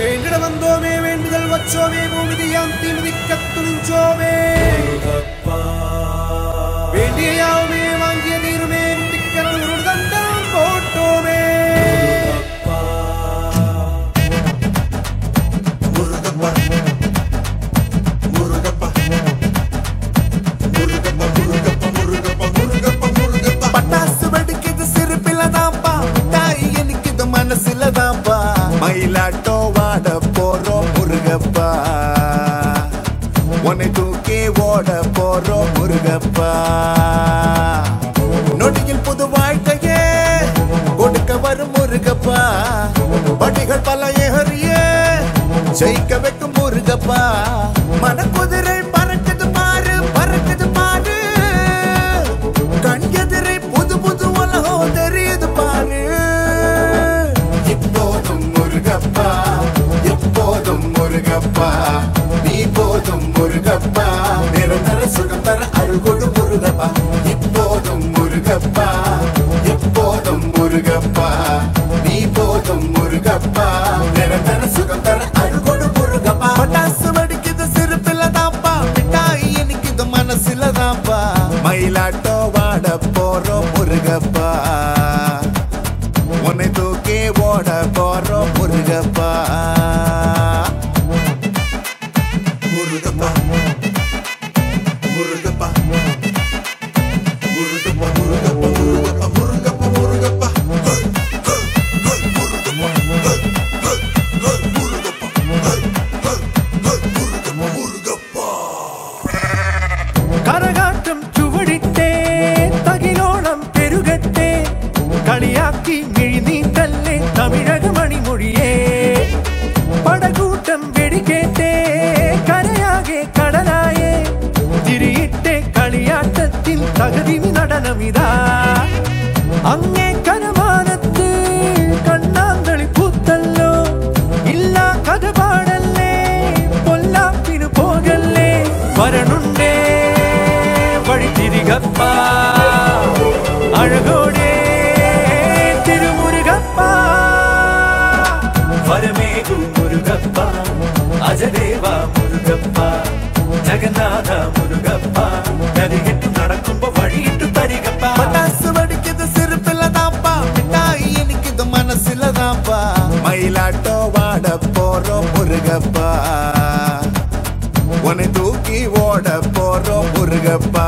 வேண்டிட வந்தோமே வேண்டுதல் வச்சோமே பூமிதியாம் தீமிதிக்க துணிஞ்சோமே. வேண்டிய யாவுமே வாங்கிய தீருமே குட்டிக்கரல் ஒரு தண்டம் போட்டோமே. மனசுல தான்ப்பா மயிலாட்டோ போறோம் நொடியில் புது வாழ்க்கையே கொடுக்க வரும் முருகப்பா. படிகள் பல ஏறிய ஜெயிக்க வைக்கும் முருகப்பா. மனக்குதிரை பறக்குது பாரு பறக்குது பாரு. கண் புது புது உலகம் தெரியுது பாரு. இப்போதும் முருகப்பா எப்போதும் முருகப்பா நீ போதும் முருகப்பா. முருகப்பா இப்போதும் முருகப்பா எப்போதும் முருகப்பா நீ போதும் முருகப்பா. நிரந்தர சுகம் தர அழுகொடு முருகப்பா. பட்டாசு வடிக்குது சிறுப்பில தான்ப்பா. மிட்டாய் இனிக்குது மனசுல தாப்பா மயிலாட்டோ வாட போறோம் முருகப்பா. உன்னை தூக்கி ஓட போறோம் முருகப்பா. முருகப்பா. தாக்கி விழுதி தல்லே தமிழக மணிமொழியே. படகூட்டம் வெடி கேட்டே கரையாகே கடலாயே. திரியிட்டே களியாட்டத்தின் தகுதி நடனமிதா. அங்கே வரமேகு முருகப்பா அஜதேவா முருகப்பா ஜெகநாத முருகப்பா. நதிகிட்டு நடக்கும் வழியிட்டு தரிகப்பா. மனசு வடிக்குது சிறுப்பில தாப்பா மிட்டாய் இனிக்குது மனசுல தாப்பா மயிலாட்டோ வாட போறோம் முருகப்பா. உன்னை தூக்கி ஓட போறோம் முருகப்பா.